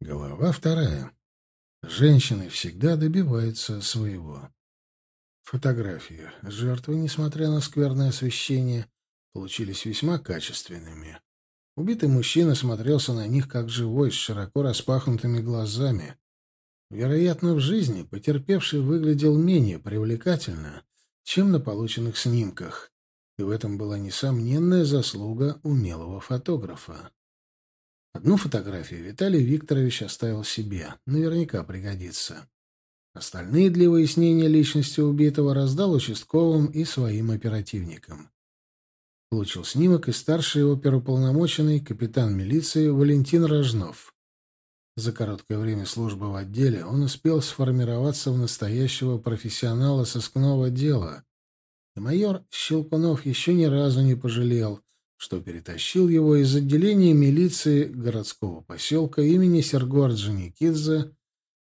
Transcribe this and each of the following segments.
Глава вторая. Женщины всегда добиваются своего. Фотографии жертвы, несмотря на скверное освещение, получились весьма качественными. Убитый мужчина смотрелся на них как живой, с широко распахнутыми глазами. Вероятно, в жизни потерпевший выглядел менее привлекательно, чем на полученных снимках, и в этом была несомненная заслуга умелого фотографа. Одну фотографию Виталий Викторович оставил себе, наверняка пригодится. Остальные для выяснения личности убитого раздал участковым и своим оперативникам. Получил снимок и старший оперуполномоченный капитан милиции Валентин Рожнов. За короткое время службы в отделе он успел сформироваться в настоящего профессионала сыскного дела, и майор Щелкунов еще ни разу не пожалел, что перетащил его из отделения милиции городского поселка имени Серго Орджоникидзе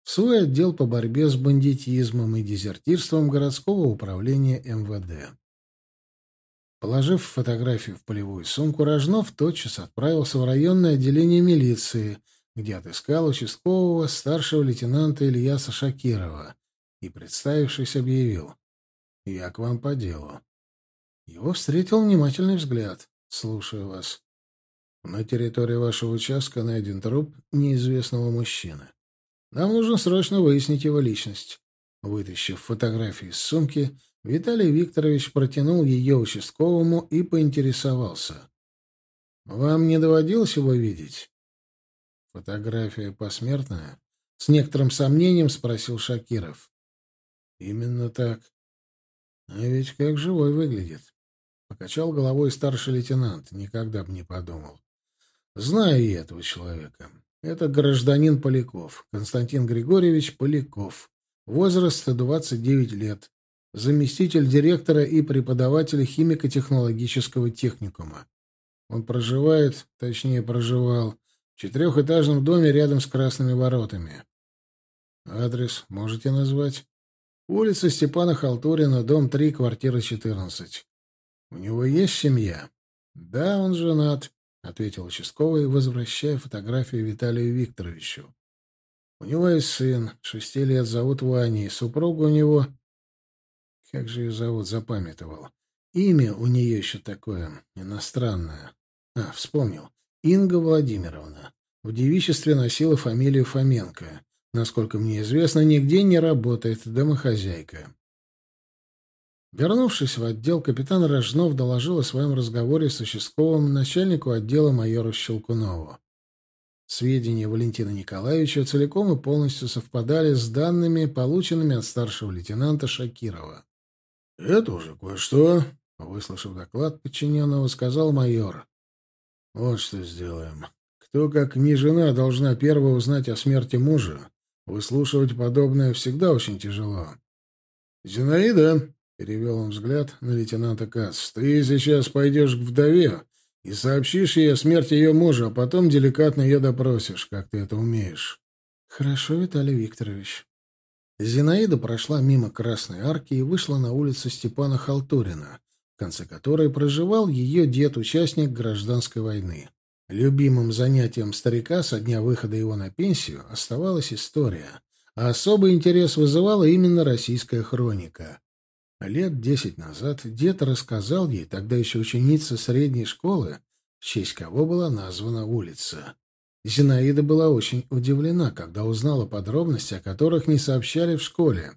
в свой отдел по борьбе с бандитизмом и дезертирством городского управления МВД. Положив фотографию в полевую сумку, Рожнов тотчас отправился в районное отделение милиции, где отыскал участкового старшего лейтенанта Ильяса Шакирова и, представившись, объявил «Я к вам по делу». Его встретил внимательный взгляд. «Слушаю вас. На территории вашего участка найден труп неизвестного мужчины. Нам нужно срочно выяснить его личность». Вытащив фотографию из сумки, Виталий Викторович протянул ее участковому и поинтересовался. «Вам не доводилось его видеть?» «Фотография посмертная?» — с некоторым сомнением спросил Шакиров. «Именно так. А ведь как живой выглядит». Покачал головой старший лейтенант. Никогда бы не подумал. «Знаю я этого человека. Это гражданин Поляков, Константин Григорьевич Поляков. Возраст 29 лет заместитель директора и преподаватель химико-технологического техникума. Он проживает, точнее проживал, в четырехэтажном доме рядом с Красными воротами. Адрес можете назвать? Улица Степана Халтурина, дом 3, квартира 14. У него есть семья? Да, он женат, ответил участковый, возвращая фотографию Виталию Викторовичу. У него есть сын, шести лет, зовут Ваней, супруга у него как же ее зовут, запамятовал. Имя у нее еще такое, иностранное. А, вспомнил. Инга Владимировна. В девичестве носила фамилию Фоменко. Насколько мне известно, нигде не работает домохозяйка. Вернувшись в отдел, капитан Рожнов доложил о своем разговоре с участковым начальнику отдела майору Щелкунову. Сведения Валентина Николаевича целиком и полностью совпадали с данными, полученными от старшего лейтенанта Шакирова. — Это уже кое-что, — выслушав доклад подчиненного, сказал майор. — Вот что сделаем. Кто, как не жена, должна первой узнать о смерти мужа? Выслушивать подобное всегда очень тяжело. — Зинаида, — перевел он взгляд на лейтенанта Кац, — ты сейчас пойдешь к вдове и сообщишь ей о смерти ее мужа, а потом деликатно ее допросишь, как ты это умеешь. — Хорошо, Виталий Викторович. Зинаида прошла мимо Красной Арки и вышла на улицу Степана Халтурина, в конце которой проживал ее дед, участник гражданской войны. Любимым занятием старика со дня выхода его на пенсию оставалась история, а особый интерес вызывала именно российская хроника. Лет десять назад дед рассказал ей, тогда еще ученица средней школы, в честь кого была названа улица. Зинаида была очень удивлена, когда узнала подробности, о которых не сообщали в школе.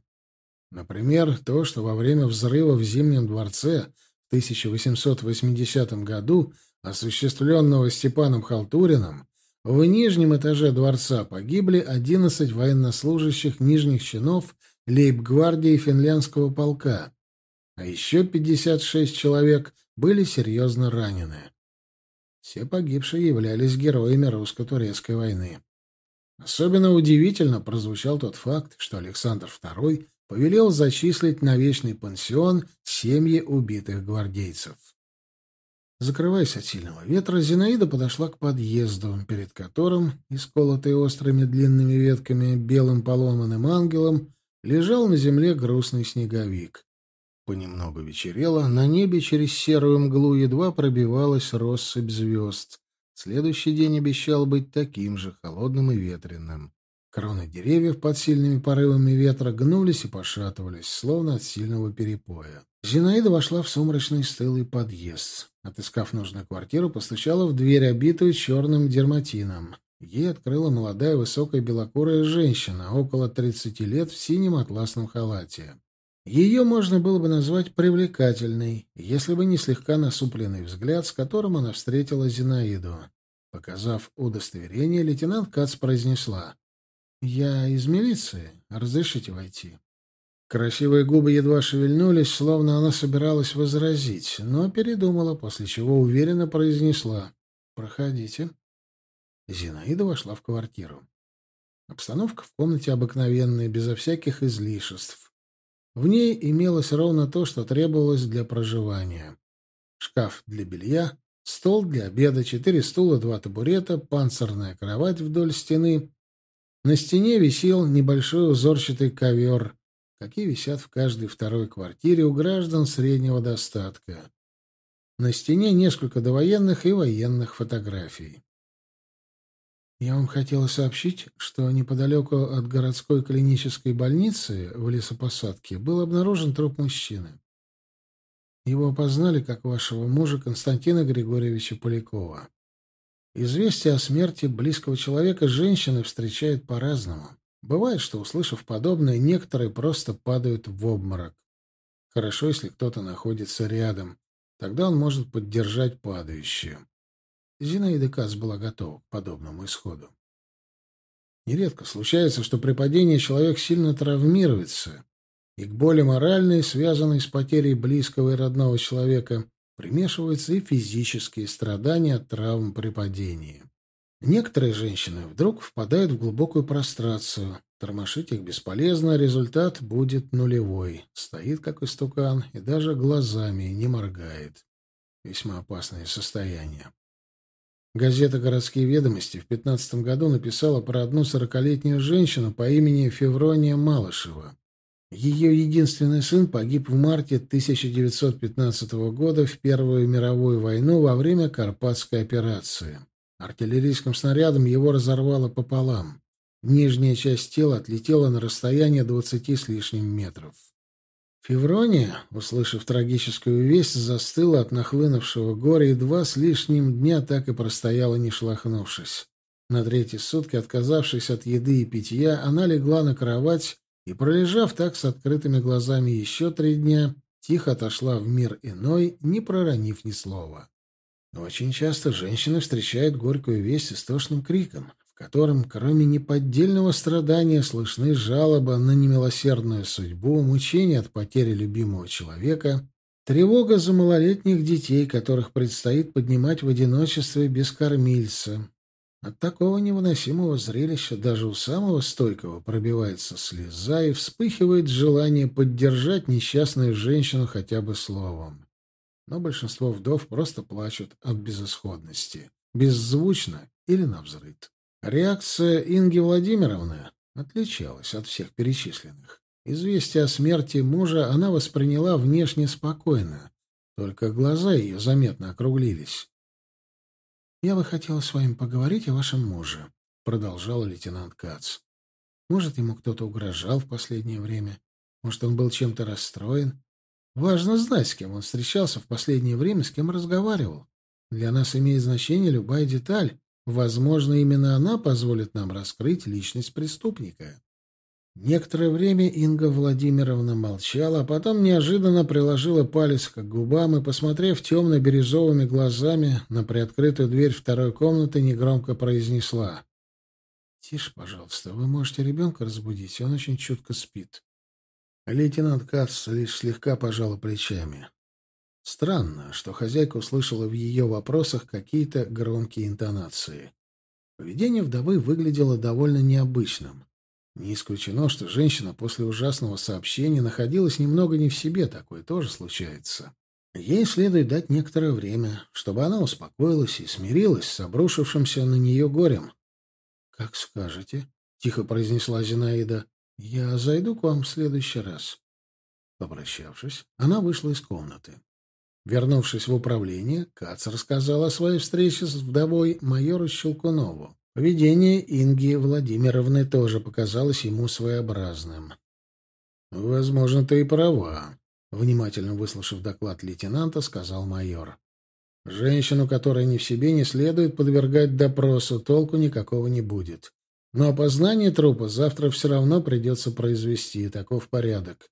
Например, то, что во время взрыва в Зимнем дворце в 1880 году, осуществленного Степаном Халтуриным, в нижнем этаже дворца погибли 11 военнослужащих нижних чинов лейб-гвардии финляндского полка, а еще 56 человек были серьезно ранены. Все погибшие являлись героями русско-турецкой войны. Особенно удивительно прозвучал тот факт, что Александр II повелел зачислить на вечный пансион семьи убитых гвардейцев. Закрываясь от сильного ветра, Зинаида подошла к подъезду, перед которым, исколотый острыми длинными ветками белым поломанным ангелом, лежал на земле грустный снеговик. Понемногу вечерело, на небе через серую мглу едва пробивалась россыпь звезд. Следующий день обещал быть таким же холодным и ветреным. Кроны деревьев под сильными порывами ветра гнулись и пошатывались, словно от сильного перепоя. Зинаида вошла в сумрачный стылый подъезд. Отыскав нужную квартиру, постучала в дверь, обитую черным дерматином. Ей открыла молодая высокая белокурая женщина, около тридцати лет, в синем атласном халате. Ее можно было бы назвать привлекательной, если бы не слегка насупленный взгляд, с которым она встретила Зинаиду. Показав удостоверение, лейтенант Кац произнесла. «Я из милиции. Разрешите войти?» Красивые губы едва шевельнулись, словно она собиралась возразить, но передумала, после чего уверенно произнесла «Проходите». Зинаида вошла в квартиру. Обстановка в комнате обыкновенная, безо всяких излишеств. В ней имелось ровно то, что требовалось для проживания. Шкаф для белья, стол для обеда, четыре стула, два табурета, панцирная кровать вдоль стены. На стене висел небольшой узорчатый ковер, какие висят в каждой второй квартире у граждан среднего достатка. На стене несколько довоенных и военных фотографий. Я вам хотела сообщить, что неподалеку от городской клинической больницы в лесопосадке был обнаружен труп мужчины. Его опознали как вашего мужа Константина Григорьевича Полякова. Известие о смерти близкого человека женщины встречают по-разному. Бывает, что, услышав подобное, некоторые просто падают в обморок. Хорошо, если кто-то находится рядом. Тогда он может поддержать падающую. Зинаида Кац была готова к подобному исходу. Нередко случается, что при падении человек сильно травмируется, и к боли моральной, связанной с потерей близкого и родного человека, примешиваются и физические страдания от травм при падении. Некоторые женщины вдруг впадают в глубокую прострацию. Тормошить их бесполезно, результат будет нулевой. Стоит как истукан и даже глазами не моргает. Весьма опасное состояние. Газета «Городские ведомости» в 15 году написала про одну сорокалетнюю женщину по имени Феврония Малышева. Ее единственный сын погиб в марте 1915 года в Первую мировую войну во время Карпатской операции. Артиллерийским снарядом его разорвало пополам. Нижняя часть тела отлетела на расстояние двадцати с лишним метров. Феврония, услышав трагическую весть, застыла от нахлынувшего горя и два с лишним дня так и простояла, не шлахнувшись. На третьи сутки, отказавшись от еды и питья, она легла на кровать и, пролежав так с открытыми глазами еще три дня, тихо отошла в мир иной, не проронив ни слова. Очень часто женщины встречают горькую весть истошным криком котором, кроме неподдельного страдания, слышны жалобы на немилосердную судьбу, мучения от потери любимого человека, тревога за малолетних детей, которых предстоит поднимать в одиночестве без кормильца. От такого невыносимого зрелища даже у самого стойкого пробивается слеза и вспыхивает желание поддержать несчастную женщину хотя бы словом. Но большинство вдов просто плачут от безысходности, беззвучно или навзрыд. Реакция Инги Владимировны отличалась от всех перечисленных. Известие о смерти мужа она восприняла внешне спокойно, только глаза ее заметно округлились. «Я бы хотела с вами поговорить о вашем муже», — продолжал лейтенант Кац. «Может, ему кто-то угрожал в последнее время? Может, он был чем-то расстроен? Важно знать, с кем он встречался в последнее время, с кем разговаривал. Для нас имеет значение любая деталь, Возможно, именно она позволит нам раскрыть личность преступника. Некоторое время Инга Владимировна молчала, а потом неожиданно приложила палец к губам и, посмотрев темно-бирюзовыми глазами на приоткрытую дверь второй комнаты, негромко произнесла. — Тише, пожалуйста, вы можете ребенка разбудить, он очень чутко спит. Лейтенант Кац лишь слегка пожала плечами. Странно, что хозяйка услышала в ее вопросах какие-то громкие интонации. Поведение вдовы выглядело довольно необычным. Не исключено, что женщина после ужасного сообщения находилась немного не в себе, такое тоже случается. Ей следует дать некоторое время, чтобы она успокоилась и смирилась с обрушившимся на нее горем. — Как скажете, — тихо произнесла Зинаида, — я зайду к вам в следующий раз. Попрощавшись, она вышла из комнаты. Вернувшись в управление, Кац рассказал о своей встрече с вдовой майору Щелкунову. Поведение Инги Владимировны тоже показалось ему своеобразным. «Возможно, ты и права», — внимательно выслушав доклад лейтенанта, сказал майор. «Женщину, которая не в себе, не следует подвергать допросу, толку никакого не будет. Но опознание трупа завтра все равно придется произвести, таков порядок.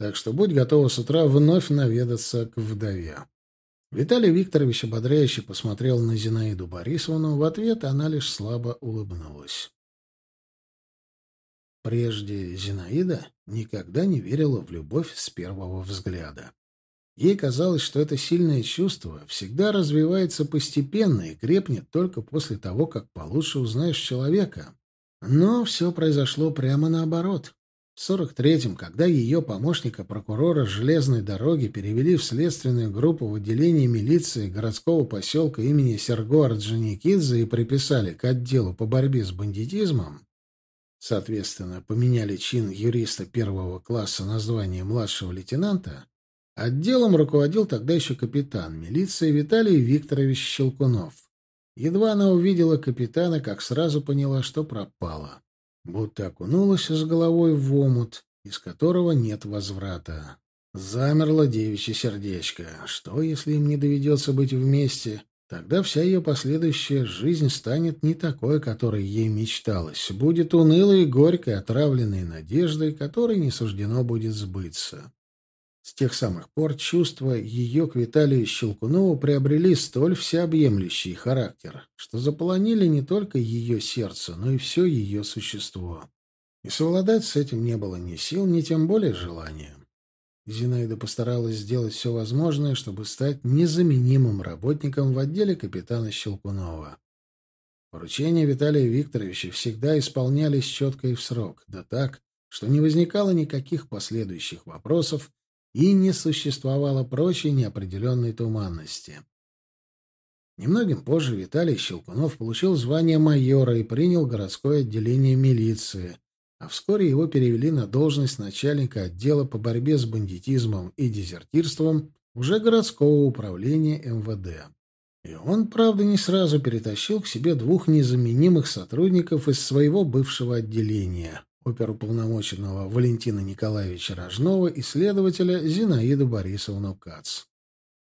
Так что будь готова с утра вновь наведаться к вдове. Виталий Викторович ободряюще посмотрел на Зинаиду Борисовну. В ответ она лишь слабо улыбнулась. Прежде Зинаида никогда не верила в любовь с первого взгляда. Ей казалось, что это сильное чувство всегда развивается постепенно и крепнет только после того, как получше узнаешь человека. Но все произошло прямо наоборот. В 43-м, когда ее помощника прокурора железной дороги перевели в следственную группу в отделение милиции городского поселка имени Серго Орджоникидзе и приписали к отделу по борьбе с бандитизмом, соответственно, поменяли чин юриста первого класса на звание младшего лейтенанта, отделом руководил тогда еще капитан милиции Виталий Викторович Щелкунов. Едва она увидела капитана, как сразу поняла, что пропала будто окунулась с головой в омут, из которого нет возврата. Замерло девичье сердечко. Что, если им не доведется быть вместе? Тогда вся ее последующая жизнь станет не такой, которой ей мечталось. Будет унылой и горькой, отравленной надеждой, которой не суждено будет сбыться. С тех самых пор чувства ее к Виталию Щелкунову приобрели столь всеобъемлющий характер, что заполонили не только ее сердце, но и все ее существо. И совладать с этим не было ни сил, ни тем более желания. Зинаида постаралась сделать все возможное, чтобы стать незаменимым работником в отделе капитана Щелкунова. Поручения Виталия Викторовича всегда исполнялись четко и в срок, да так, что не возникало никаких последующих вопросов и не существовало прочей неопределенной туманности. Немногим позже Виталий Щелкунов получил звание майора и принял городское отделение милиции, а вскоре его перевели на должность начальника отдела по борьбе с бандитизмом и дезертирством уже городского управления МВД. И он, правда, не сразу перетащил к себе двух незаменимых сотрудников из своего бывшего отделения оперуполномоченного Валентина Николаевича Рожнова и следователя Зинаиду Борисовну Кац.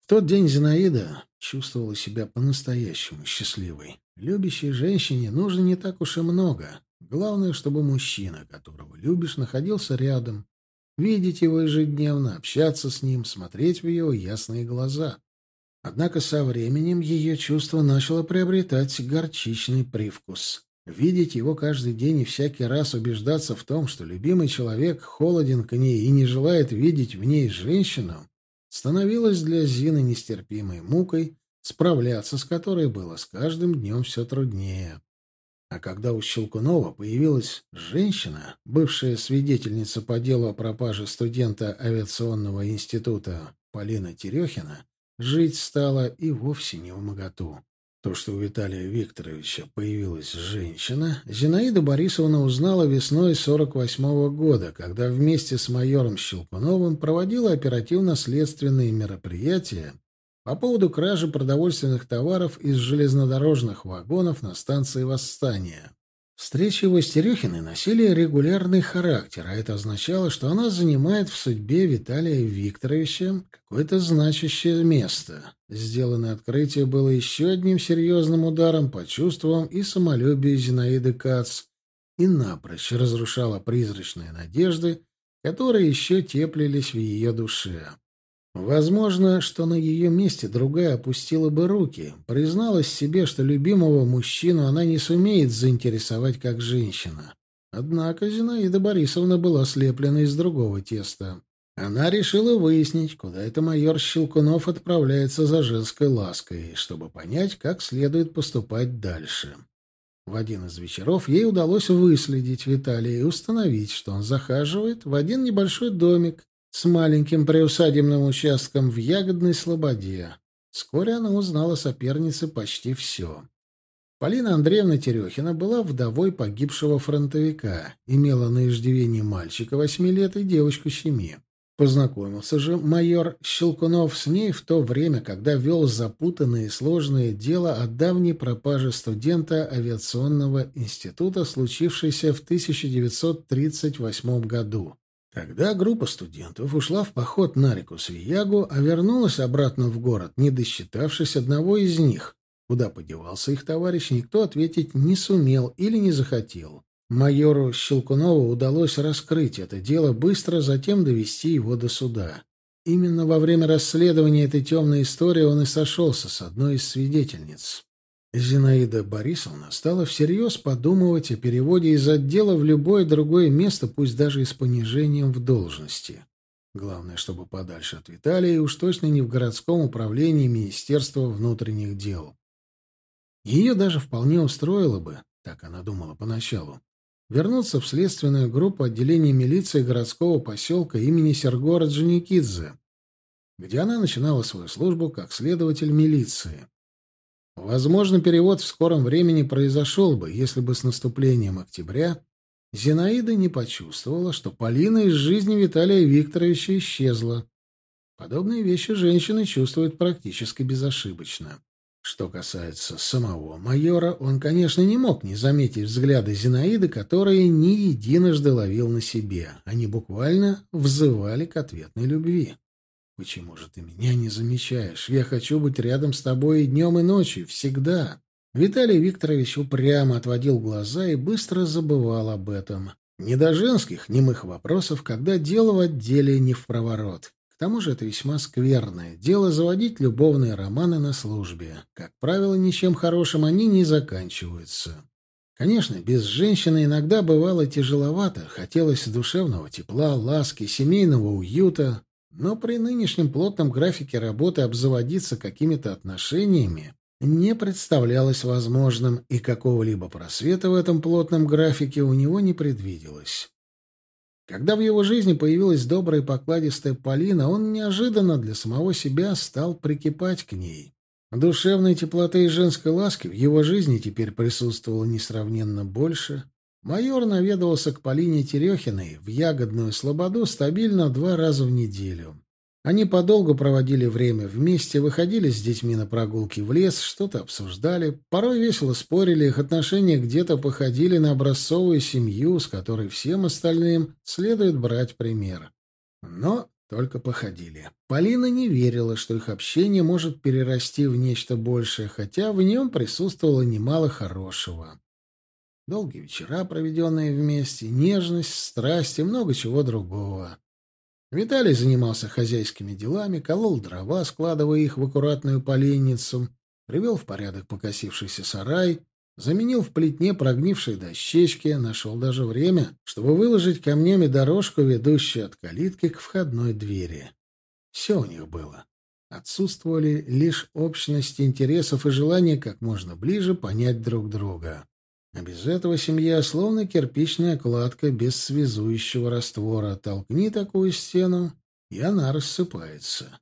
В тот день Зинаида чувствовала себя по-настоящему счастливой. Любящей женщине нужно не так уж и много. Главное, чтобы мужчина, которого любишь, находился рядом, видеть его ежедневно, общаться с ним, смотреть в его ясные глаза. Однако со временем ее чувство начало приобретать горчичный привкус. Видеть его каждый день и всякий раз убеждаться в том, что любимый человек холоден к ней и не желает видеть в ней женщину, становилось для Зины нестерпимой мукой, справляться с которой было с каждым днем все труднее. А когда у Щелкунова появилась женщина, бывшая свидетельница по делу о пропаже студента авиационного института Полина Терехина, жить стало и вовсе не в моготу. То, что у Виталия Викторовича появилась женщина, Зинаида Борисовна узнала весной 48-го года, когда вместе с майором Щелкуновым проводила оперативно-следственные мероприятия по поводу кражи продовольственных товаров из железнодорожных вагонов на станции Восстания. Встречи его носили регулярный характер, а это означало, что она занимает в судьбе Виталия Викторовича какое-то значащее место. Сделанное открытие было еще одним серьезным ударом по чувствам и самолюбию Зинаиды Кац и напрочь разрушало призрачные надежды, которые еще теплились в ее душе. Возможно, что на ее месте другая опустила бы руки, призналась себе, что любимого мужчину она не сумеет заинтересовать как женщина. Однако Зинаида Борисовна была слеплена из другого теста. Она решила выяснить, куда это майор Щелкунов отправляется за женской лаской, чтобы понять, как следует поступать дальше. В один из вечеров ей удалось выследить Виталия и установить, что он захаживает в один небольшой домик, с маленьким приусадебным участком в Ягодной Слободе. Вскоре она узнала сопернице почти все. Полина Андреевна Терехина была вдовой погибшего фронтовика, имела на иждивении мальчика восьми лет и девочку семи. Познакомился же майор Щелкунов с ней в то время, когда вел запутанное и сложное дело о давней пропаже студента авиационного института, случившейся в 1938 году. Тогда группа студентов ушла в поход на реку Свиягу, а вернулась обратно в город, не досчитавшись одного из них. Куда подевался их товарищ, никто ответить не сумел или не захотел. Майору Щелкунову удалось раскрыть это дело, быстро затем довести его до суда. Именно во время расследования этой темной истории он и сошелся с одной из свидетельниц. Зинаида Борисовна стала всерьез подумывать о переводе из отдела в любое другое место, пусть даже и с понижением в должности. Главное, чтобы подальше от Виталия, и уж точно не в городском управлении Министерства внутренних дел. Ее даже вполне устроило бы, так она думала поначалу, вернуться в следственную группу отделения милиции городского поселка имени Сергора Джаникидзе, где она начинала свою службу как следователь милиции. Возможно, перевод в скором времени произошел бы, если бы с наступлением октября Зинаида не почувствовала, что Полина из жизни Виталия Викторовича исчезла. Подобные вещи женщины чувствуют практически безошибочно. Что касается самого майора, он, конечно, не мог не заметить взгляды Зинаиды, которые не единожды ловил на себе. Они буквально взывали к ответной любви. «Почему же ты меня не замечаешь? Я хочу быть рядом с тобой и днем, и ночью, всегда». Виталий Викторович упрямо отводил глаза и быстро забывал об этом. Не до женских немых вопросов, когда дело в отделе не в проворот. К тому же это весьма скверное дело заводить любовные романы на службе. Как правило, ничем хорошим они не заканчиваются. Конечно, без женщины иногда бывало тяжеловато, хотелось душевного тепла, ласки, семейного уюта, но при нынешнем плотном графике работы обзаводиться какими-то отношениями не представлялось возможным, и какого-либо просвета в этом плотном графике у него не предвиделось. Когда в его жизни появилась добрая покладистая Полина, он неожиданно для самого себя стал прикипать к ней. Душевной теплоты и женской ласки в его жизни теперь присутствовало несравненно больше. Майор наведывался к Полине Терехиной в ягодную слободу стабильно два раза в неделю. Они подолгу проводили время вместе, выходили с детьми на прогулки в лес, что-то обсуждали, порой весело спорили, их отношения где-то походили на образцовую семью, с которой всем остальным следует брать пример. Но только походили. Полина не верила, что их общение может перерасти в нечто большее, хотя в нем присутствовало немало хорошего. Долгие вечера, проведенные вместе, нежность, страсть и много чего другого. Виталий занимался хозяйскими делами, колол дрова, складывая их в аккуратную поленницу, привел в порядок покосившийся сарай, заменил в плетне прогнившие дощечки, нашел даже время, чтобы выложить камнями дорожку, ведущую от калитки к входной двери. Все у них было. Отсутствовали лишь общность интересов и желание как можно ближе понять друг друга. А без этого семья словно кирпичная кладка без связующего раствора. Толкни такую стену, и она рассыпается.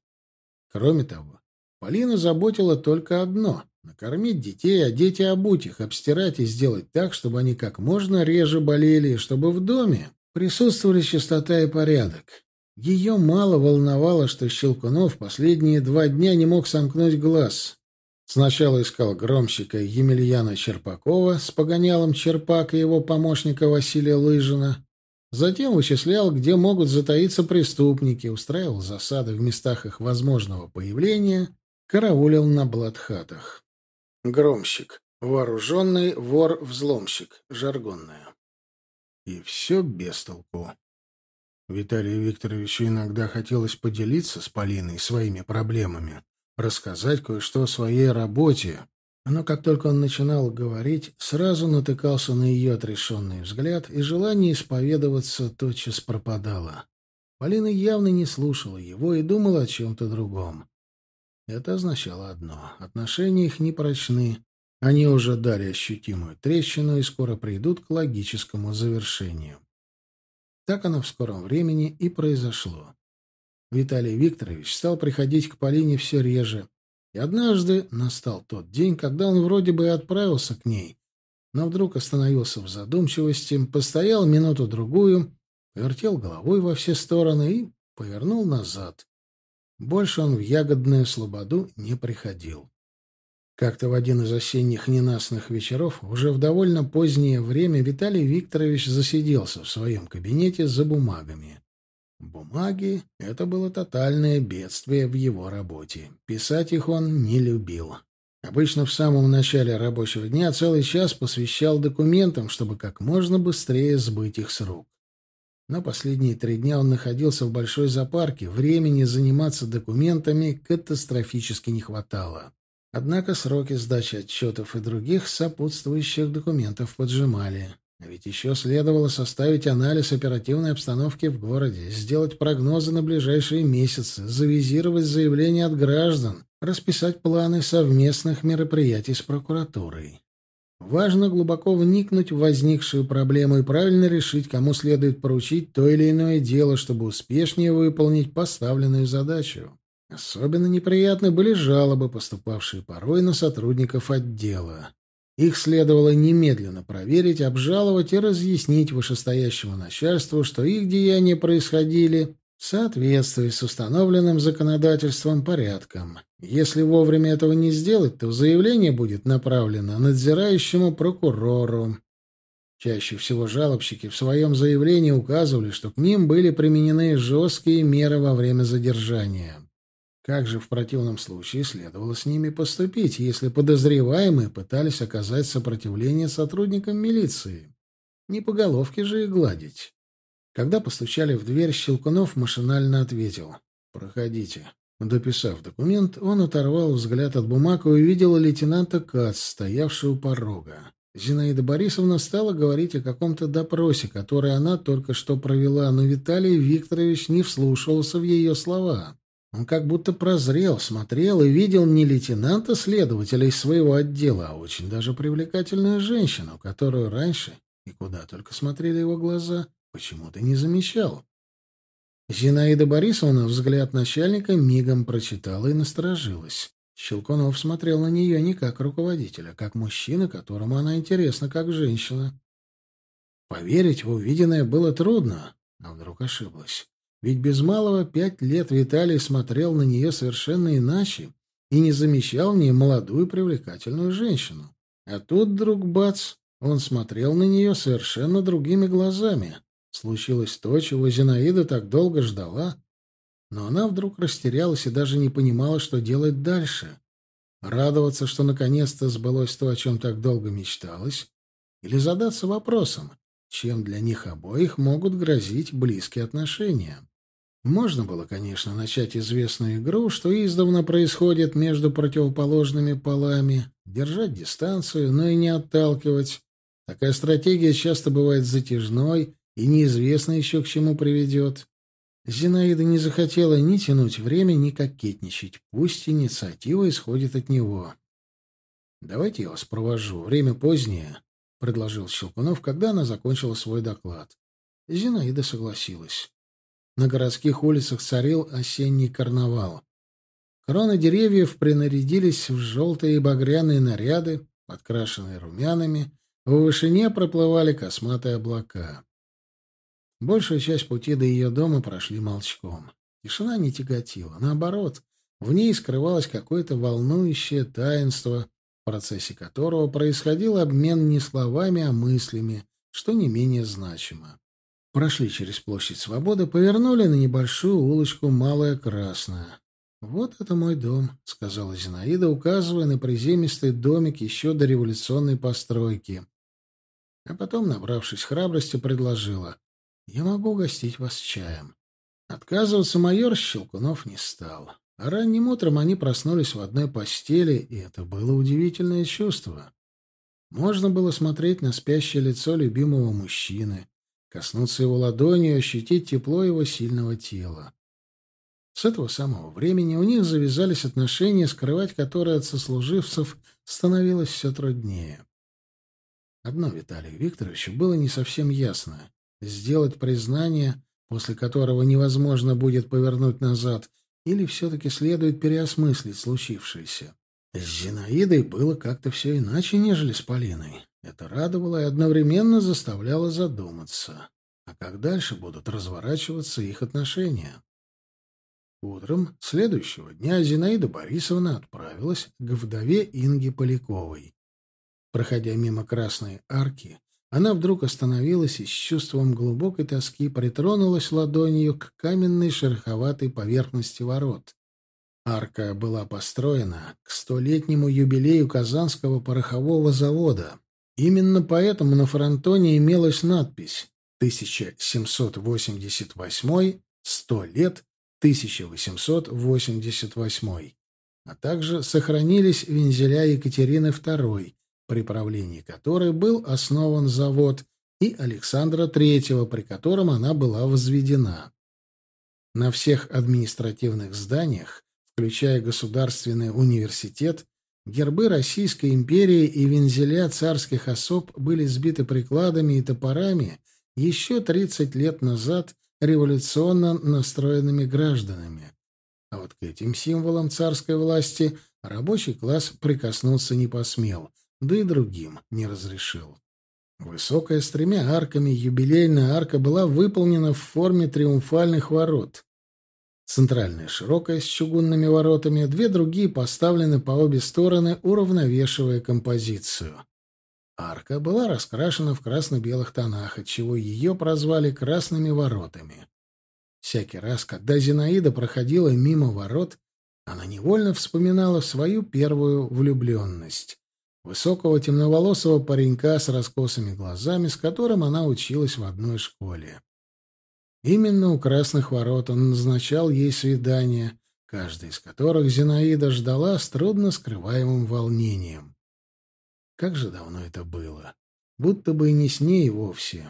Кроме того, Полину заботило только одно — накормить детей, одеть и обуть их, обстирать и сделать так, чтобы они как можно реже болели, и чтобы в доме присутствовали чистота и порядок. Ее мало волновало, что Щелкунов последние два дня не мог сомкнуть глаз. Сначала искал громщика Емельяна Черпакова с погонялом Черпак и его помощника Василия Лыжина. Затем вычислял, где могут затаиться преступники, устраивал засады в местах их возможного появления, караулил на блатхатах. Громщик. Вооруженный вор-взломщик. Жаргонная. И все без толку. Виталию Викторовичу иногда хотелось поделиться с Полиной своими проблемами рассказать кое-что о своей работе. Но как только он начинал говорить, сразу натыкался на ее отрешенный взгляд, и желание исповедоваться тотчас пропадало. Полина явно не слушала его и думала о чем-то другом. Это означало одно — отношения их не прочны. Они уже дали ощутимую трещину и скоро придут к логическому завершению. Так оно в скором времени и произошло. Виталий Викторович стал приходить к Полине все реже. И однажды настал тот день, когда он вроде бы и отправился к ней, но вдруг остановился в задумчивости, постоял минуту-другую, повертел головой во все стороны и повернул назад. Больше он в ягодную слободу не приходил. Как-то в один из осенних ненастных вечеров, уже в довольно позднее время, Виталий Викторович засиделся в своем кабинете за бумагами. Бумаги — это было тотальное бедствие в его работе. Писать их он не любил. Обычно в самом начале рабочего дня целый час посвящал документам, чтобы как можно быстрее сбыть их с рук. Но последние три дня он находился в большой запарке, времени заниматься документами катастрофически не хватало. Однако сроки сдачи отчетов и других сопутствующих документов поджимали. А ведь еще следовало составить анализ оперативной обстановки в городе, сделать прогнозы на ближайшие месяцы, завизировать заявления от граждан, расписать планы совместных мероприятий с прокуратурой. Важно глубоко вникнуть в возникшую проблему и правильно решить, кому следует поручить то или иное дело, чтобы успешнее выполнить поставленную задачу. Особенно неприятны были жалобы, поступавшие порой на сотрудников отдела. Их следовало немедленно проверить, обжаловать и разъяснить вышестоящему начальству, что их деяния происходили в соответствии с установленным законодательством порядком. Если вовремя этого не сделать, то заявление будет направлено надзирающему прокурору. Чаще всего жалобщики в своем заявлении указывали, что к ним были применены жесткие меры во время задержания. Как же в противном случае следовало с ними поступить, если подозреваемые пытались оказать сопротивление сотрудникам милиции? Не по головке же их гладить. Когда постучали в дверь, Щелкунов машинально ответил «Проходите». Дописав документ, он оторвал взгляд от бумаг и увидел лейтенанта Кац, стоявшего у порога. Зинаида Борисовна стала говорить о каком-то допросе, который она только что провела, но Виталий Викторович не вслушивался в ее слова. Он как будто прозрел, смотрел и видел не лейтенанта-следователя из своего отдела, а очень даже привлекательную женщину, которую раньше, и куда только смотрели его глаза, почему-то не замечал. Зинаида Борисовна взгляд начальника мигом прочитала и насторожилась. Щелкунов смотрел на нее не как руководителя, а как мужчина, которому она интересна как женщина. Поверить в увиденное было трудно, а вдруг ошиблась. Ведь без малого пять лет Виталий смотрел на нее совершенно иначе и не замечал в ней молодую привлекательную женщину. А тут вдруг бац, он смотрел на нее совершенно другими глазами. Случилось то, чего Зинаида так долго ждала. Но она вдруг растерялась и даже не понимала, что делать дальше. Радоваться, что наконец-то сбылось то, о чем так долго мечталось, или задаться вопросом, чем для них обоих могут грозить близкие отношения. Можно было, конечно, начать известную игру, что издавна происходит между противоположными полами, держать дистанцию, но и не отталкивать. Такая стратегия часто бывает затяжной и неизвестно еще к чему приведет. Зинаида не захотела ни тянуть время, ни кокетничать. Пусть инициатива исходит от него. «Давайте я вас провожу. Время позднее», — предложил Щелкунов, когда она закончила свой доклад. Зинаида согласилась. На городских улицах царил осенний карнавал. Кроны деревьев принарядились в желтые и багряные наряды, подкрашенные румянами, в вышине проплывали косматые облака. Большую часть пути до ее дома прошли молчком. Тишина не тяготила, наоборот, в ней скрывалось какое-то волнующее таинство, в процессе которого происходил обмен не словами, а мыслями, что не менее значимо. Прошли через площадь Свободы, повернули на небольшую улочку Малая Красная. «Вот это мой дом», — сказала Зинаида, указывая на приземистый домик еще до революционной постройки. А потом, набравшись храбрости, предложила. «Я могу угостить вас чаем». Отказываться майор Щелкунов не стал. А ранним утром они проснулись в одной постели, и это было удивительное чувство. Можно было смотреть на спящее лицо любимого мужчины, коснуться его ладонью, ощутить тепло его сильного тела. С этого самого времени у них завязались отношения, скрывать которые от сослуживцев становилось все труднее. Одно Виталию Викторовичу было не совсем ясно. Сделать признание, после которого невозможно будет повернуть назад, или все-таки следует переосмыслить случившееся. С Зинаидой было как-то все иначе, нежели с Полиной. Это радовало и одновременно заставляло задуматься. А как дальше будут разворачиваться их отношения? Утром следующего дня Зинаида Борисовна отправилась к вдове Инге Поляковой. Проходя мимо Красной арки, она вдруг остановилась и с чувством глубокой тоски притронулась ладонью к каменной шероховатой поверхности ворот. Арка была построена к столетнему юбилею Казанского порохового завода. Именно поэтому на фронтоне имелась надпись 1788 «100 лет 1888», а также сохранились вензеля Екатерины II, при правлении которой был основан завод, и Александра III, при котором она была возведена. На всех административных зданиях, включая Государственный университет, гербы Российской империи и вензеля царских особ были сбиты прикладами и топорами еще 30 лет назад революционно настроенными гражданами. А вот к этим символам царской власти рабочий класс прикоснуться не посмел — да и другим не разрешил. Высокая с тремя арками юбилейная арка была выполнена в форме триумфальных ворот. Центральная широкая с чугунными воротами, две другие поставлены по обе стороны, уравновешивая композицию. Арка была раскрашена в красно-белых тонах, отчего ее прозвали «красными воротами». Всякий раз, когда Зинаида проходила мимо ворот, она невольно вспоминала свою первую влюбленность высокого темноволосого паренька с раскосыми глазами, с которым она училась в одной школе. Именно у Красных Ворот он назначал ей свидание, каждое из которых Зинаида ждала с трудно скрываемым волнением. Как же давно это было! Будто бы и не с ней вовсе.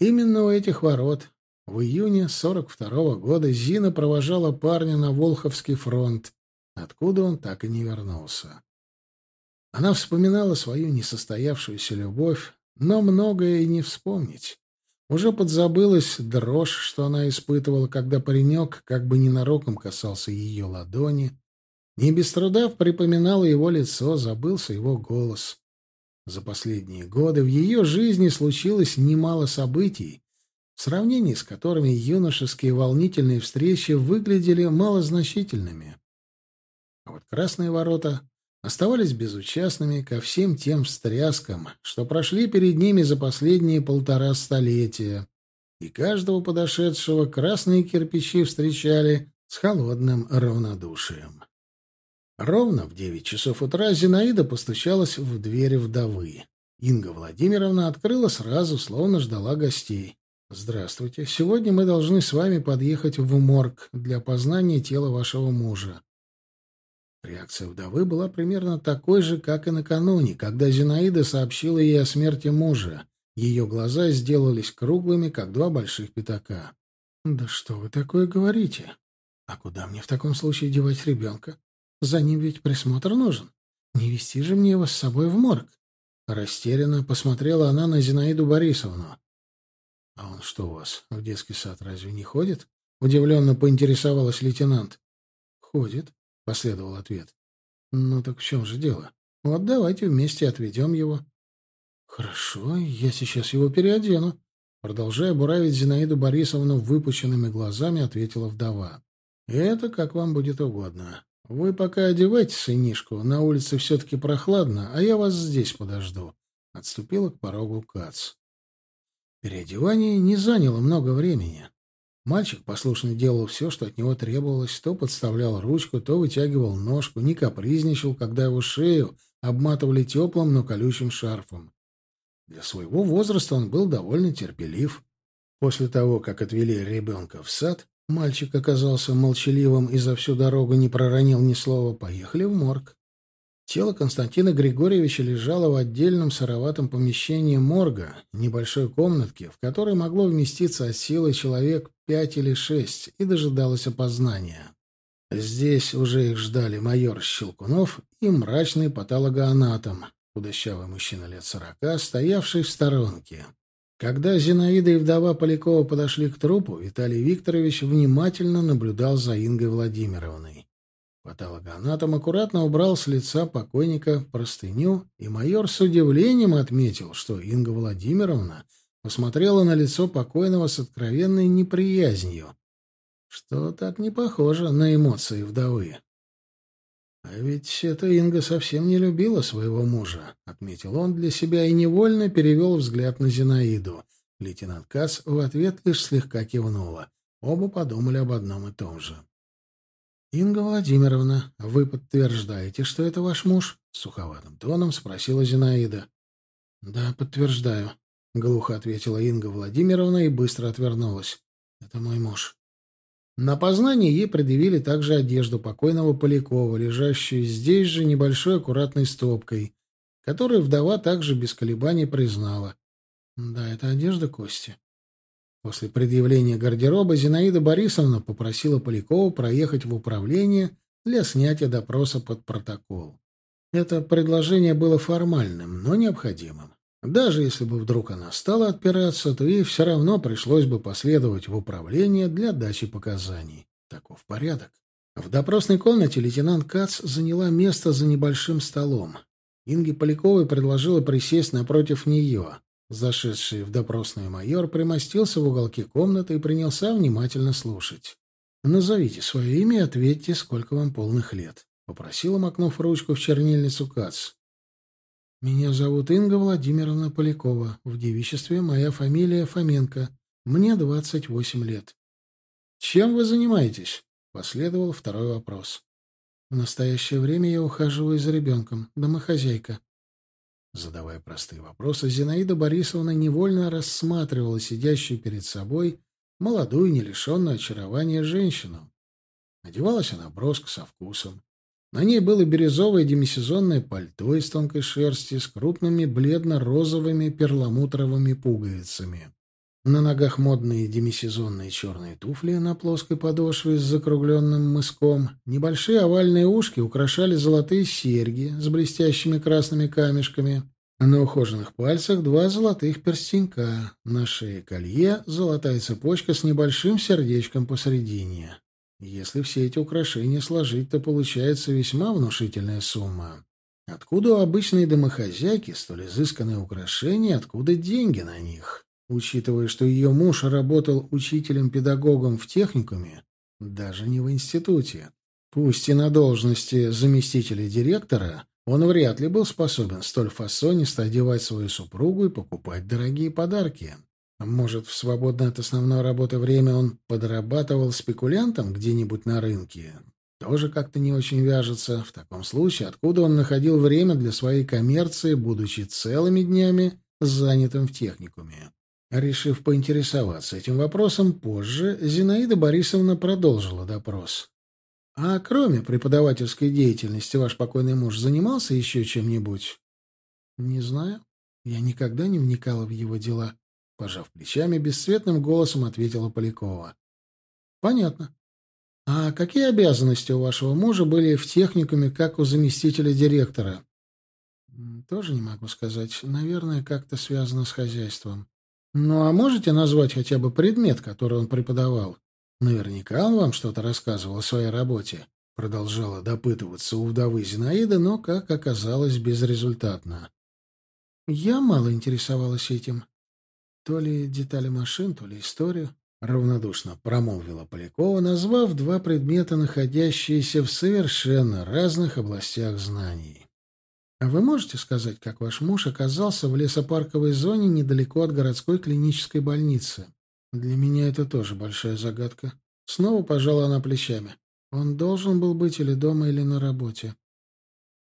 Именно у этих ворот в июне 42-го года Зина провожала парня на Волховский фронт, откуда он так и не вернулся. Она вспоминала свою несостоявшуюся любовь, но многое и не вспомнить. Уже подзабылась дрожь, что она испытывала, когда паренек как бы ненароком касался ее ладони. Не без труда припоминала его лицо, забылся его голос. За последние годы в ее жизни случилось немало событий, в сравнении с которыми юношеские волнительные встречи выглядели малозначительными. А вот красные ворота оставались безучастными ко всем тем встряскам, что прошли перед ними за последние полтора столетия, и каждого подошедшего красные кирпичи встречали с холодным равнодушием. Ровно в девять часов утра Зинаида постучалась в дверь вдовы. Инга Владимировна открыла сразу, словно ждала гостей. «Здравствуйте. Сегодня мы должны с вами подъехать в морг для опознания тела вашего мужа. Реакция вдовы была примерно такой же, как и накануне, когда Зинаида сообщила ей о смерти мужа. Ее глаза сделались круглыми, как два больших пятака. «Да что вы такое говорите? А куда мне в таком случае девать ребенка? За ним ведь присмотр нужен. Не вести же мне его с собой в морг?» Растерянно посмотрела она на Зинаиду Борисовну. «А он что у вас, в детский сад разве не ходит?» Удивленно поинтересовалась лейтенант. «Ходит последовал ответ. Ну так в чем же дело? Вот давайте вместе отведем его. Хорошо, я сейчас его переодену. Продолжая буравить Зинаиду Борисовну выпученными глазами, ответила вдова. Это как вам будет угодно. Вы пока одевайте сынишку, на улице все-таки прохладно, а я вас здесь подожду. Отступила к порогу Кац. Переодевание не заняло много времени. Мальчик послушно делал все, что от него требовалось, то подставлял ручку, то вытягивал ножку, не капризничал, когда его шею обматывали теплым, но колючим шарфом. Для своего возраста он был довольно терпелив. После того, как отвели ребенка в сад, мальчик оказался молчаливым и за всю дорогу не проронил ни слова, поехали в морг. Тело Константина Григорьевича лежало в отдельном сыроватом помещении морга, небольшой комнатке, в которой могло вместиться от силы человек пять или шесть, и дожидалось опознания. Здесь уже их ждали майор Щелкунов и мрачный патологоанатом, худощавый мужчина лет сорока, стоявший в сторонке. Когда Зинаида и вдова Полякова подошли к трупу, Виталий Викторович внимательно наблюдал за Ингой Владимировной. Патологоанатом аккуратно убрал с лица покойника простыню, и майор с удивлением отметил, что Инга Владимировна посмотрела на лицо покойного с откровенной неприязнью. что так не похоже на эмоции вдовы. «А ведь эта Инга совсем не любила своего мужа», — отметил он для себя и невольно перевел взгляд на Зинаиду. Лейтенант Касс в ответ лишь слегка кивнула. Оба подумали об одном и том же. «Инга Владимировна, вы подтверждаете, что это ваш муж?» — суховатым тоном спросила Зинаида. «Да, подтверждаю», — глухо ответила Инга Владимировна и быстро отвернулась. «Это мой муж». На познание ей предъявили также одежду покойного Полякова, лежащую здесь же небольшой аккуратной стопкой, которую вдова также без колебаний признала. Да, это одежда Кости. После предъявления гардероба Зинаида Борисовна попросила Полякова проехать в управление для снятия допроса под протокол. Это предложение было формальным, но необходимым. Даже если бы вдруг она стала отпираться, то ей все равно пришлось бы последовать в управление для дачи показаний. Таков порядок. В допросной комнате лейтенант Кац заняла место за небольшим столом. Инге Поляковой предложила присесть напротив нее. Зашедший в допросную майор примостился в уголке комнаты и принялся внимательно слушать. «Назовите свое имя и ответьте, сколько вам полных лет», — попросила, макнув ручку в чернильницу Кац. «Меня зовут Инга Владимировна Полякова. В девичестве моя фамилия Фоменко. Мне двадцать восемь лет». «Чем вы занимаетесь?» — последовал второй вопрос. «В настоящее время я ухаживаю за ребенком, домохозяйка». Задавая простые вопросы, Зинаида Борисовна невольно рассматривала сидящую перед собой молодую, не лишенную очарования женщину. Одевалась она броско, со вкусом. На ней было бирюзовое демисезонное пальто из тонкой шерсти с крупными бледно-розовыми перламутровыми пуговицами. На ногах модные демисезонные черные туфли на плоской подошве с закругленным мыском. Небольшие овальные ушки украшали золотые серьги с блестящими красными камешками. На ухоженных пальцах два золотых перстенька. На шее колье золотая цепочка с небольшим сердечком посредине. Если все эти украшения сложить, то получается весьма внушительная сумма. Откуда у обычной домохозяйки столь изысканные украшения, откуда деньги на них? Учитывая, что ее муж работал учителем-педагогом в техникуме, даже не в институте, пусть и на должности заместителя директора, он вряд ли был способен столь фасонисто одевать свою супругу и покупать дорогие подарки. Может, в свободное от основной работы время он подрабатывал спекулянтом где-нибудь на рынке? Тоже как-то не очень вяжется. В таком случае, откуда он находил время для своей коммерции, будучи целыми днями занятым в техникуме? Решив поинтересоваться этим вопросом позже, Зинаида Борисовна продолжила допрос. «А кроме преподавательской деятельности ваш покойный муж занимался еще чем-нибудь?» «Не знаю. Я никогда не вникала в его дела», Пожав плечами, бесцветным голосом ответила Полякова. «Понятно. А какие обязанности у вашего мужа были в техникуме, как у заместителя директора?» «Тоже не могу сказать. Наверное, как-то связано с хозяйством. Ну, а можете назвать хотя бы предмет, который он преподавал? Наверняка он вам что-то рассказывал о своей работе». Продолжала допытываться у вдовы Зинаида, но, как оказалось, безрезультатно. «Я мало интересовалась этим. То ли детали машин, то ли историю. Равнодушно промолвила Полякова, назвав два предмета, находящиеся в совершенно разных областях знаний. «А вы можете сказать, как ваш муж оказался в лесопарковой зоне недалеко от городской клинической больницы? Для меня это тоже большая загадка». Снова пожала она плечами. Он должен был быть или дома, или на работе.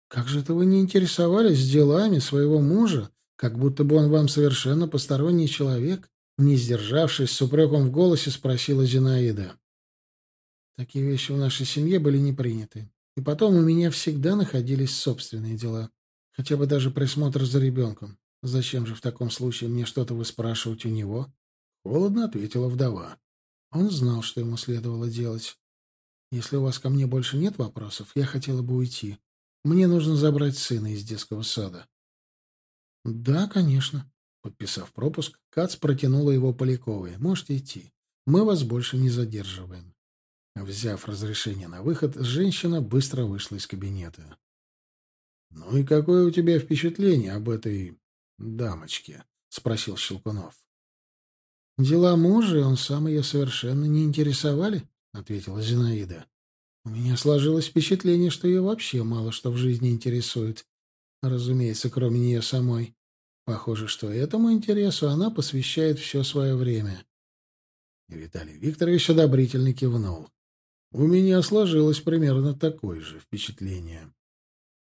«Как же это вы не интересовались делами своего мужа, как будто бы он вам совершенно посторонний человек, не сдержавшись, с упреком в голосе спросила Зинаида. Такие вещи в нашей семье были не приняты. И потом у меня всегда находились собственные дела. Хотя бы даже присмотр за ребенком. Зачем же в таком случае мне что-то выспрашивать у него? Холодно ответила вдова. Он знал, что ему следовало делать. Если у вас ко мне больше нет вопросов, я хотела бы уйти. Мне нужно забрать сына из детского сада. «Да, конечно». Подписав пропуск, Кац протянула его Поляковой. «Можете идти. Мы вас больше не задерживаем». Взяв разрешение на выход, женщина быстро вышла из кабинета. «Ну и какое у тебя впечатление об этой дамочке?» — спросил Щелкунов. «Дела мужа, он сам ее совершенно не интересовали», — ответила Зинаида. «У меня сложилось впечатление, что ее вообще мало что в жизни интересует. Разумеется, кроме нее самой. Похоже, что этому интересу она посвящает все свое время». И Виталий Викторович одобрительно кивнул. «У меня сложилось примерно такое же впечатление».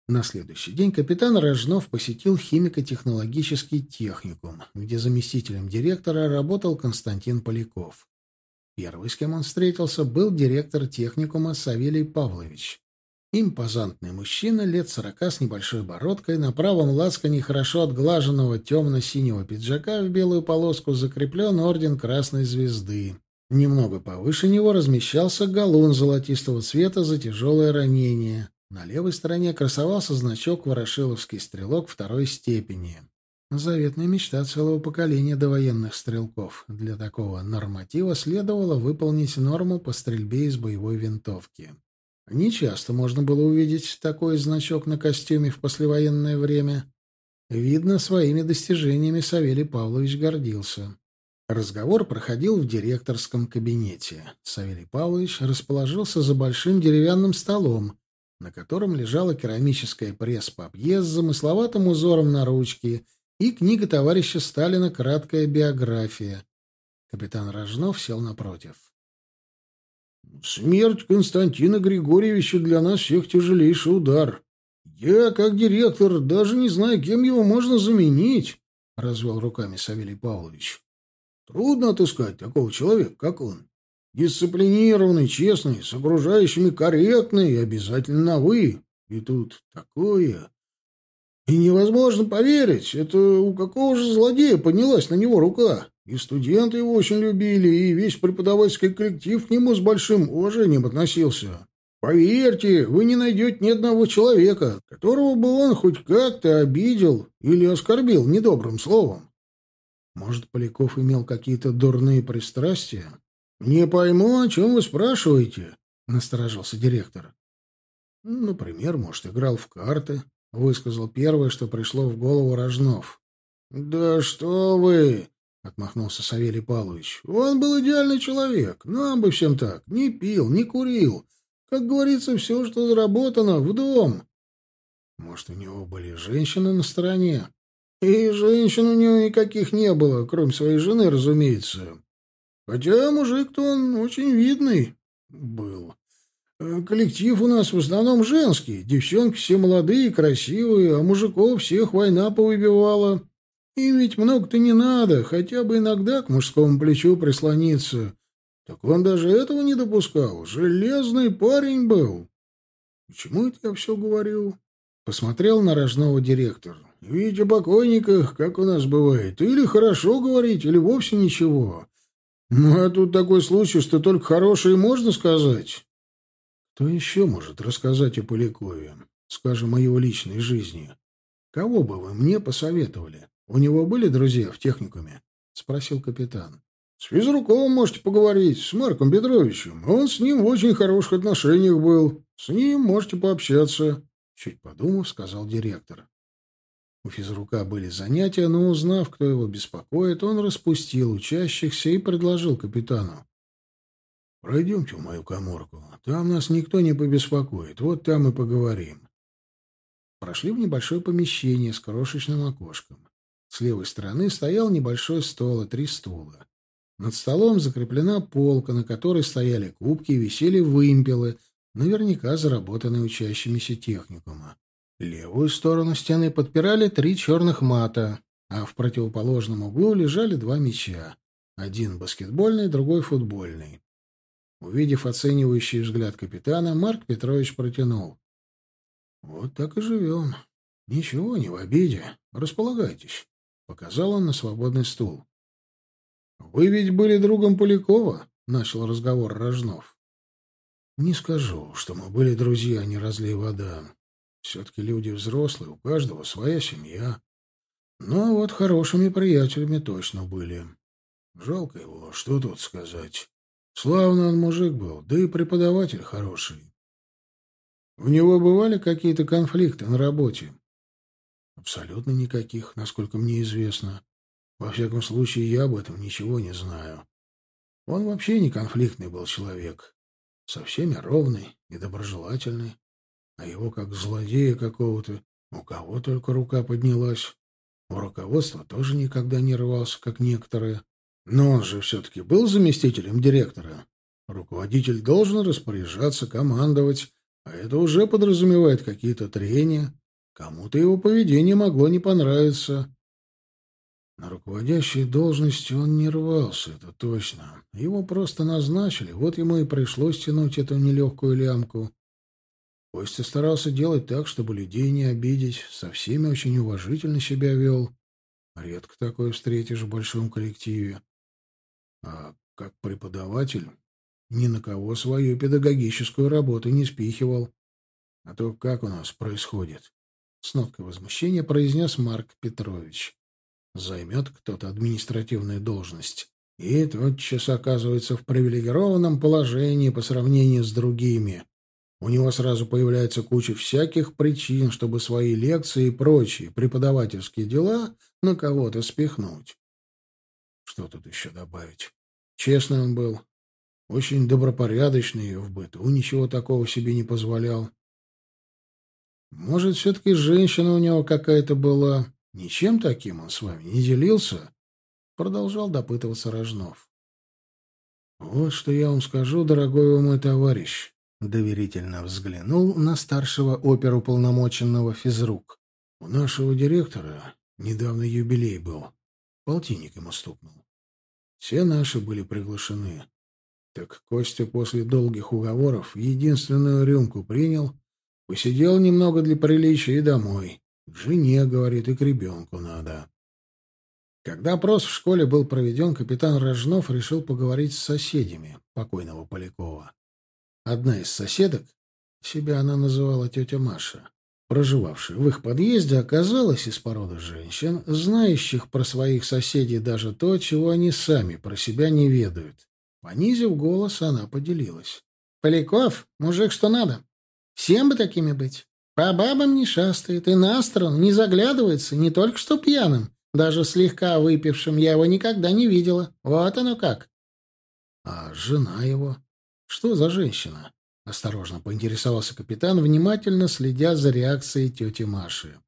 На следующий день капитан Рожнов посетил химико-технологический техникум, где заместителем директора работал Константин Поляков. Первый, с кем он встретился, был директор техникума Савелий Павлович. Импозантный мужчина, лет сорока, с небольшой бородкой, на правом лацкане хорошо отглаженного темно-синего пиджака в белую полоску закреплен орден Красной Звезды. Немного повыше него размещался галун золотистого цвета за тяжелое ранение. На левой стороне красовался значок «Ворошиловский стрелок второй степени». Заветная мечта целого поколения довоенных стрелков. Для такого норматива следовало выполнить норму по стрельбе из боевой винтовки. Нечасто можно было увидеть такой значок на костюме в послевоенное время. Видно, своими достижениями Савелий Павлович гордился. Разговор проходил в директорском кабинете. Савелий Павлович расположился за большим деревянным столом, на котором лежала керамическая пресс-папье с замысловатым узором на ручке и книга товарища Сталина «Краткая биография». Капитан Рожнов сел напротив. «Смерть Константина Григорьевича для нас всех тяжелейший удар. Я, как директор, даже не знаю, кем его можно заменить», — развел руками Савелий Павлович. «Трудно отыскать такого человека, как он. Дисциплинированный, честный, с окружающими корректный и обязательно «вы». И тут такое... И невозможно поверить, это у какого же злодея поднялась на него рука. И студенты его очень любили, и весь преподавательский коллектив к нему с большим уважением относился. Поверьте, вы не найдете ни одного человека, которого бы он хоть как-то обидел или оскорбил недобрым словом. Может, Поляков имел какие-то дурные пристрастия? «Не пойму, о чем вы спрашиваете?» — насторожился директор. «Ну, «Например, может, играл в карты», — высказал первое, что пришло в голову Рожнов. «Да что вы!» — отмахнулся Савелий Павлович. «Он был идеальный человек. Нам бы всем так. Не пил, не курил. Как говорится, все, что заработано, в дом». «Может, у него были женщины на стороне?» «И женщин у него никаких не было, кроме своей жены, разумеется. Хотя мужик-то он очень видный был. Э, коллектив у нас в основном женский. Девчонки все молодые красивые, а мужиков всех война повыбивала. Им ведь много-то не надо, хотя бы иногда к мужскому плечу прислониться. Так он даже этого не допускал. Железный парень был. Почему это я все говорил? Посмотрел на рожного директор. Ведь о покойниках, как у нас бывает, или хорошо говорить, или вовсе ничего. Ну, а тут такой случай, что только хорошее можно сказать. Кто еще может рассказать о Полякове? Скажем, о его личной жизни. Кого бы вы мне посоветовали? У него были друзья в техникуме? Спросил капитан. С физруковым можете поговорить, с Марком Петровичем. Он с ним в очень хороших отношениях был. С ним можете пообщаться. Чуть подумав, сказал директор. У физрука были занятия, но, узнав, кто его беспокоит, он распустил учащихся и предложил капитану. «Пройдемте в мою коморку. Там нас никто не побеспокоит. Вот там и поговорим». Прошли в небольшое помещение с крошечным окошком. С левой стороны стоял небольшой стол и три стула. Над столом закреплена полка, на которой стояли кубки и висели вымпелы, наверняка заработанные учащимися техникума. Левую сторону стены подпирали три черных мата, а в противоположном углу лежали два мяча. Один баскетбольный, другой футбольный. Увидев оценивающий взгляд капитана, Марк Петрович протянул. «Вот так и живем. Ничего, не в обиде. Располагайтесь», — показал он на свободный стул. «Вы ведь были другом Полякова?» — начал разговор Рожнов. «Не скажу, что мы были друзья, не разлей вода. Все-таки люди взрослые, у каждого своя семья. Но вот хорошими приятелями точно были. Жалко его, что тут сказать. Славный он мужик был, да и преподаватель хороший. У него бывали какие-то конфликты на работе? Абсолютно никаких, насколько мне известно. Во всяком случае, я об этом ничего не знаю. Он вообще не конфликтный был человек. Со всеми ровный и доброжелательный. А его как злодея какого-то, у кого только рука поднялась. У руководства тоже никогда не рвался, как некоторые. Но он же все-таки был заместителем директора. Руководитель должен распоряжаться, командовать, а это уже подразумевает какие-то трения. Кому-то его поведение могло не понравиться. На руководящей должности он не рвался, это точно. Его просто назначили, вот ему и пришлось тянуть эту нелегкую лямку. Костя старался делать так, чтобы людей не обидеть, со всеми очень уважительно себя вел. Редко такое встретишь в большом коллективе. А как преподаватель ни на кого свою педагогическую работу не спихивал. А то как у нас происходит? С ноткой возмущения произнес Марк Петрович. Займет кто-то административную должность. И тотчас оказывается в привилегированном положении по сравнению с другими. У него сразу появляется куча всяких причин, чтобы свои лекции и прочие преподавательские дела на кого-то спихнуть. Что тут еще добавить? Честный он был, очень добропорядочный в быту, ничего такого себе не позволял. Может, все-таки женщина у него какая-то была? Ничем таким он с вами не делился? Продолжал допытываться Рожнов. Вот что я вам скажу, дорогой мой товарищ. Доверительно взглянул на старшего оперуполномоченного физрук. У нашего директора недавно юбилей был. Полтинник ему стукнул. Все наши были приглашены. Так Костя после долгих уговоров единственную рюмку принял, посидел немного для приличия и домой. К жене, говорит, и к ребенку надо. Когда опрос в школе был проведен, капитан Рожнов решил поговорить с соседями покойного Полякова. Одна из соседок, себя она называла тетя Маша, проживавшая в их подъезде, оказалась из породы женщин, знающих про своих соседей даже то, чего они сами про себя не ведают. Понизив голос, она поделилась. «Поляков, мужик что надо. Всем бы такими быть. По бабам не шастает и на сторону не заглядывается, не только что пьяным, даже слегка выпившим я его никогда не видела. Вот оно как». «А жена его? Что за женщина?» — осторожно поинтересовался капитан, внимательно следя за реакцией тети Маши.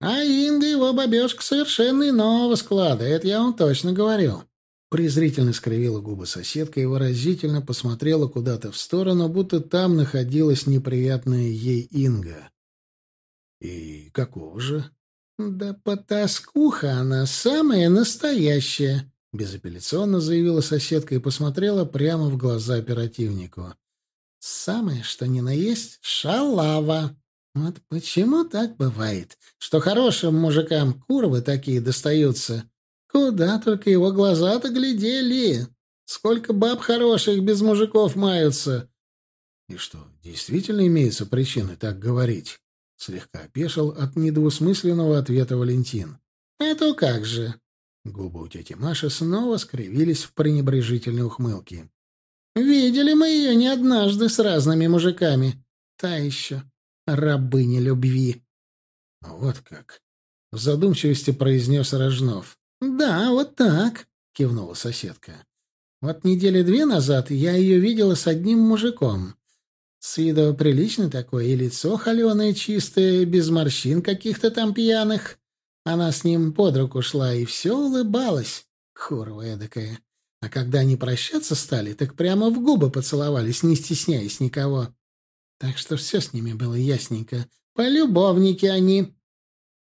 «А Инга его бабешка совершенно иного склада, это я вам точно говорю. Презрительно скривила губы соседка и выразительно посмотрела куда-то в сторону, будто там находилась неприятная ей Инга. «И какого же?» «Да потаскуха она самая настоящая», — безапелляционно заявила соседка и посмотрела прямо в глаза оперативнику. «Самое, что ни на есть, шалава. Вот почему так бывает, что хорошим мужикам курвы такие достаются, Куда только его глаза-то глядели! Сколько баб хороших без мужиков маются! И что, действительно имеются причины так говорить? Слегка опешил от недвусмысленного ответа Валентин. «Это как же?» Губы у тети Маши снова скривились в пренебрежительной ухмылке. «Видели мы ее не однажды с разными мужиками. Та еще рабыня любви». «Вот как!» — в задумчивости произнес Рожнов. «Да, вот так», — кивнула соседка. «Вот недели две назад я ее видела с одним мужиком. С виду приличный такой, и лицо холеное чистое, без морщин каких-то там пьяных. Она с ним под руку шла и все улыбалась, курва эдакая. А когда они прощаться стали, так прямо в губы поцеловались, не стесняясь никого. Так что все с ними было ясненько. Полюбовники они.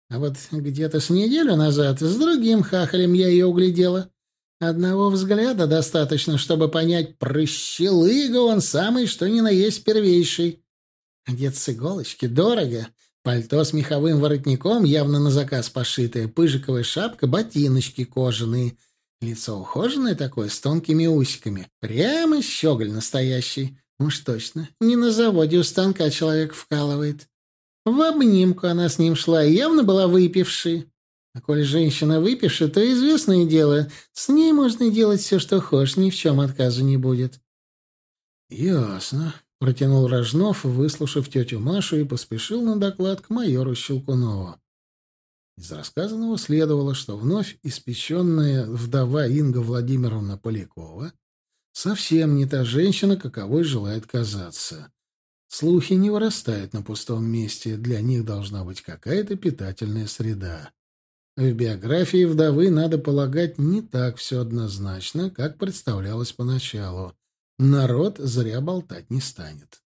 А вот где-то с неделю назад с другим хахалем я ее углядела. Одного взгляда достаточно, чтобы понять, прыщелыга он самый, что ни на есть первейший. Одет с иголочки, дорого. Пальто с меховым воротником, явно на заказ пошитое, пыжиковая шапка, ботиночки кожаные. Лицо ухоженное такое, с тонкими усиками. Прямо щеголь настоящий. Уж точно, не на заводе у станка человек вкалывает. В обнимку она с ним шла явно была выпившей. А коли женщина выпившая, то известное дело, с ней можно делать все, что хочешь, ни в чем отказа не будет. — Ясно, — протянул Рожнов, выслушав тетю Машу, и поспешил на доклад к майору Щелкунову. Из рассказанного следовало, что вновь испеченная вдова Инга Владимировна Полякова Совсем не та женщина, каковой желает казаться. Слухи не вырастают на пустом месте, для них должна быть какая-то питательная среда. В биографии вдовы, надо полагать, не так все однозначно, как представлялось поначалу. Народ зря болтать не станет.